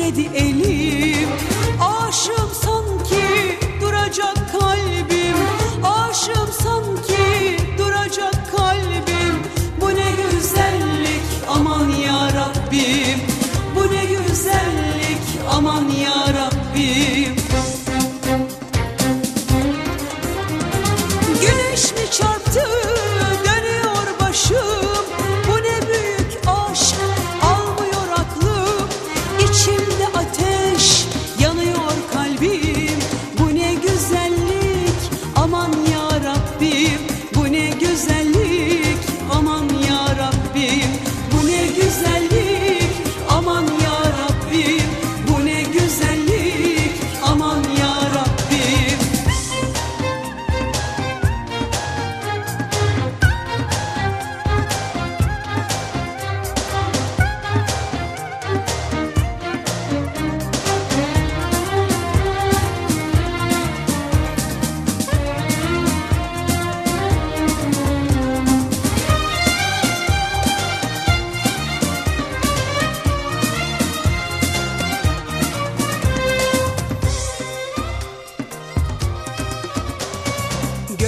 titredi elim. Aşığım sanki duracak kalbim. Aşığım sanki duracak kalbim. Bu ne güzellik aman ya Rabbim. Bu ne güzellik aman ya Rabbim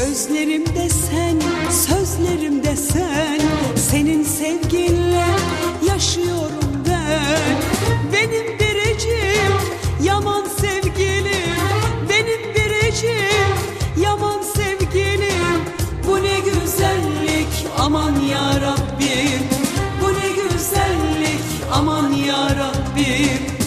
Gözlerimde sen, sözlerimde sen. Senin sevginle yaşıyorum ben. Benim biricim, yaman sevgilim. Benim biricim, yaman sevgilim. Bu ne güzellik, aman ya Rabbim Bu ne güzellik, aman ya Rabbim